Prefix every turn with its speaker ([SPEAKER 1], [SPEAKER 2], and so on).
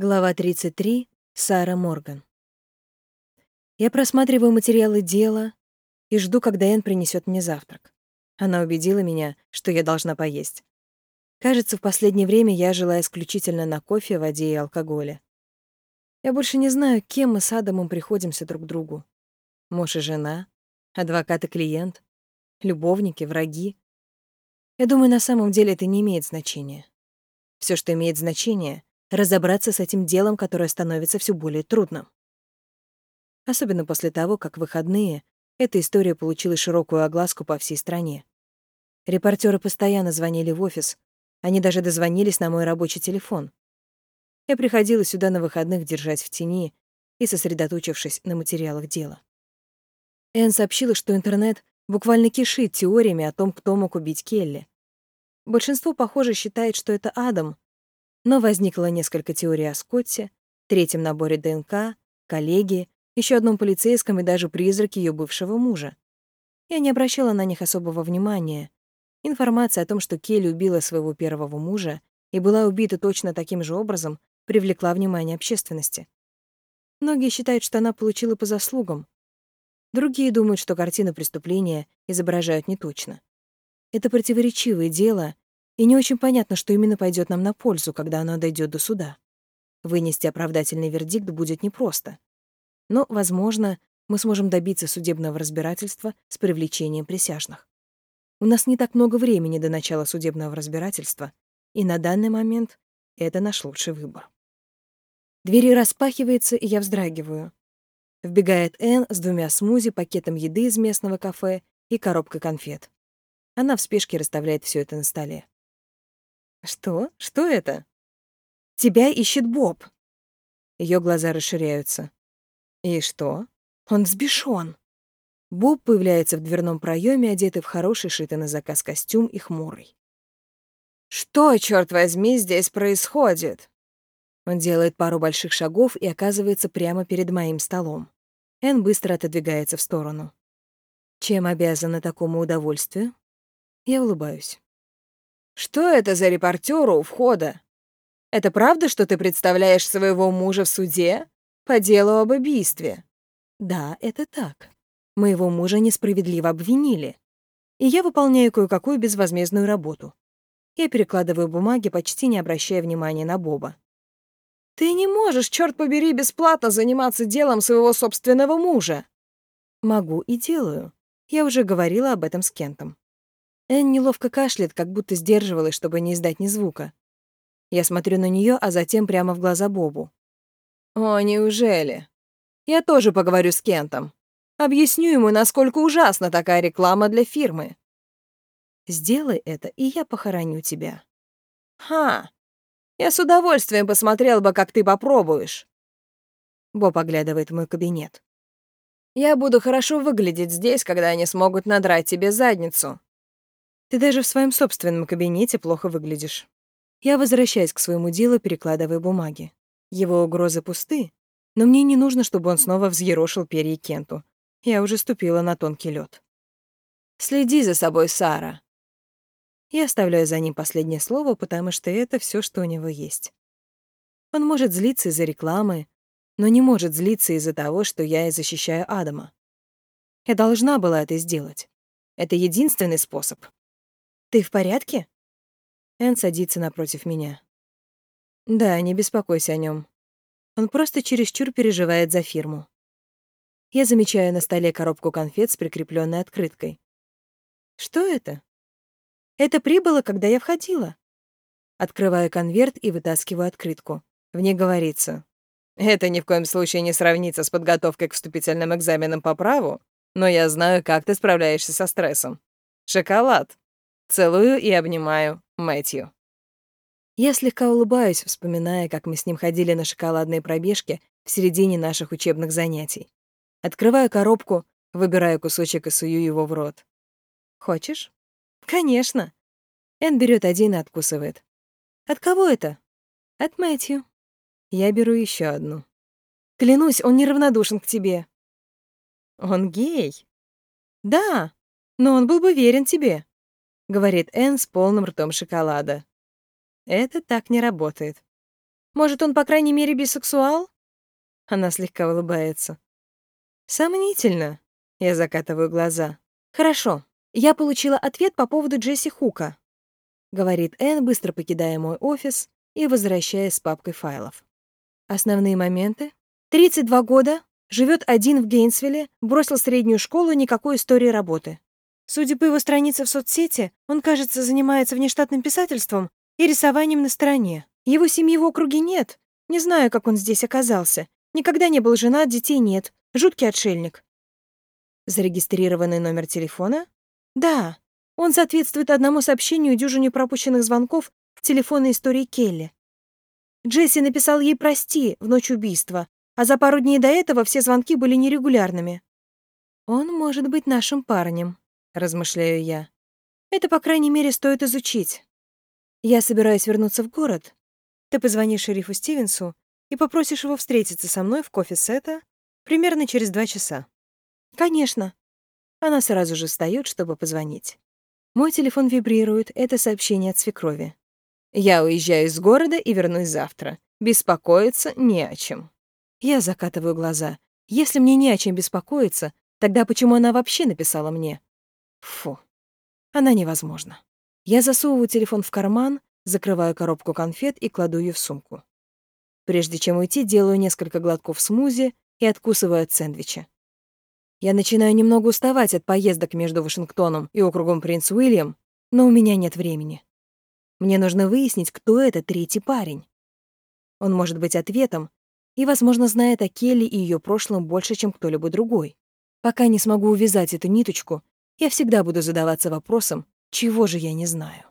[SPEAKER 1] Глава 33. Сара Морган. Я просматриваю материалы дела и жду, когда Энн принесет мне завтрак. Она убедила меня, что я должна поесть. Кажется, в последнее время я жила исключительно на кофе, воде и алкоголе. Я больше не знаю, кем мы с Адамом приходимся друг другу. Муж и жена, адвокат и клиент, любовники, враги. Я думаю, на самом деле это не имеет значения. Все, что имеет значение — разобраться с этим делом, которое становится все более трудным. Особенно после того, как в выходные эта история получила широкую огласку по всей стране. Репортеры постоянно звонили в офис, они даже дозвонились на мой рабочий телефон. Я приходила сюда на выходных держась в тени и сосредоточившись на материалах дела. Энн сообщила, что интернет буквально кишит теориями о том, кто мог убить Келли. Большинство, похоже, считает, что это Адам, но возникло несколько теорий о Скотте, третьем наборе ДНК, коллеге, еще одном полицейском и даже призраке ее бывшего мужа. Я не обращала на них особого внимания. Информация о том, что Келли убила своего первого мужа и была убита точно таким же образом, привлекла внимание общественности. Многие считают, что она получила по заслугам. Другие думают, что картину преступления изображают неточно. Это противоречивое дело, и не очень понятно, что именно пойдет нам на пользу, когда оно дойдет до суда. Вынести оправдательный вердикт будет непросто. Но, возможно, мы сможем добиться судебного разбирательства с привлечением присяжных. У нас не так много времени до начала судебного разбирательства, и на данный момент это наш лучший выбор. Двери распахивается, и я вздрагиваю. Вбегает Энн с двумя смузи, пакетом еды из местного кафе и коробкой конфет. Она в спешке расставляет все это на столе. Что? Что это? Тебя ищет Боб. Ее глаза расширяются. И что? Он взбешен. Боб появляется в дверном проеме, одетый в хороший шитый на заказ костюм и хмурый. «Что, черт возьми, здесь происходит?» Он делает пару больших шагов и оказывается прямо перед моим столом. Эн быстро отодвигается в сторону. Чем обязана такому удовольствию? Я улыбаюсь. Что это за репортер у входа? Это правда, что ты представляешь своего мужа в суде по делу об убийстве? Да, это так. Моего мужа несправедливо обвинили. И я выполняю кое-какую безвозмездную работу. Я перекладываю бумаги, почти не обращая внимания на Боба. Ты не можешь, черт побери, бесплатно заниматься делом своего собственного мужа. Могу и делаю. Я уже говорила об этом с Кентом. Эн неловко кашляет, как будто сдерживалась, чтобы не издать ни звука. Я смотрю на нее, а затем прямо в глаза Бобу. «О, неужели? Я тоже поговорю с Кентом. Объясню ему, насколько ужасна такая реклама для фирмы. Сделай это, и я похороню тебя». «Ха! Я с удовольствием посмотрел бы, как ты попробуешь». Боб оглядывает мой кабинет. «Я буду хорошо выглядеть здесь, когда они смогут надрать тебе задницу. Ты даже в своем собственном кабинете плохо выглядишь. Я возвращаюсь к своему делу, перекладывая бумаги. Его угрозы пусты, но мне не нужно, чтобы он снова взъерошил перья Кенту. Я уже ступила на тонкий лед. «Следи за собой, Сара». Я оставляю за ним последнее слово, потому что это все, что у него есть. Он может злиться из-за рекламы, но не может злиться из-за того, что я защищаю Адама. Я должна была это сделать. Это единственный способ. «Ты в порядке?» Эн садится напротив меня. «Да, не беспокойся о нем. Он просто чересчур переживает за фирму». Я замечаю на столе коробку конфет с прикрепленной открыткой. «Что это?» «Это прибыло, когда я входила». Открываю конверт и вытаскиваю открытку. В ней говорится. «Это ни в коем случае не сравнится с подготовкой к вступительным экзаменам по праву, но я знаю, как ты справляешься со стрессом. Шоколад. Целую и обнимаю, Мэтью. Я слегка улыбаюсь, вспоминая, как мы с ним ходили на шоколадные пробежки в середине наших учебных занятий. Открываю коробку, выбираю кусочек и сую его в рот. «Хочешь?» «Конечно». Эн берет один и откусывает. «От кого это?» «От Мэтью». Я беру еще одну. «Клянусь, он неравнодушен к тебе». «Он гей?» «Да, но он был бы верен тебе». — говорит Энн с полным ртом шоколада. Это так не работает. Может, он, по крайней мере, бисексуал? Она слегка улыбается. Сомнительно. Я закатываю глаза. Хорошо. Я получила ответ по поводу Джесси Хука, говорит Энн, быстро покидая мой офис и возвращаясь с папкой файлов. Основные моменты. 32 года, живет один в Гейнсвилле, бросил среднюю школу, никакой истории работы. Судя по его странице в соцсети, он, кажется, занимается внештатным писательством и рисованием на стороне. Его семьи в округе нет. Не знаю, как он здесь оказался. Никогда не был женат, детей нет. Жуткий отшельник. Зарегистрированный номер телефона? Да. Он соответствует одному сообщению дюжине пропущенных звонков в телефонной истории Келли. Джесси написал ей «прости» в ночь убийства, а за пару дней до этого все звонки были нерегулярными. «Он может быть нашим парнем», — размышляю я. «Это, по крайней мере, стоит изучить. Я собираюсь вернуться в город, ты позвонишь шерифу Стивенсу и попросишь его встретиться со мной в кофе-сета примерно через два часа. Конечно. Она сразу же встаёт, чтобы позвонить. Мой телефон вибрирует, это сообщение от свекрови. Я уезжаю из города и вернусь завтра. Беспокоиться не о чем. Я закатываю глаза. Если мне не о чем беспокоиться, тогда почему она вообще написала мне? Фу. Она невозможна. Я засовываю телефон в карман, закрываю коробку конфет и кладу ее в сумку. Прежде чем уйти, делаю несколько глотков смузи и откусываю от сэндвича. Я начинаю немного уставать от поездок между Вашингтоном и округом Принц Уильям, но у меня нет времени. Мне нужно выяснить, кто этот третий парень. Он может быть ответом и, возможно, знает о Келли и ее прошлом больше, чем кто-либо другой. Пока не смогу увязать эту ниточку, я всегда буду задаваться вопросом, чего же я не знаю.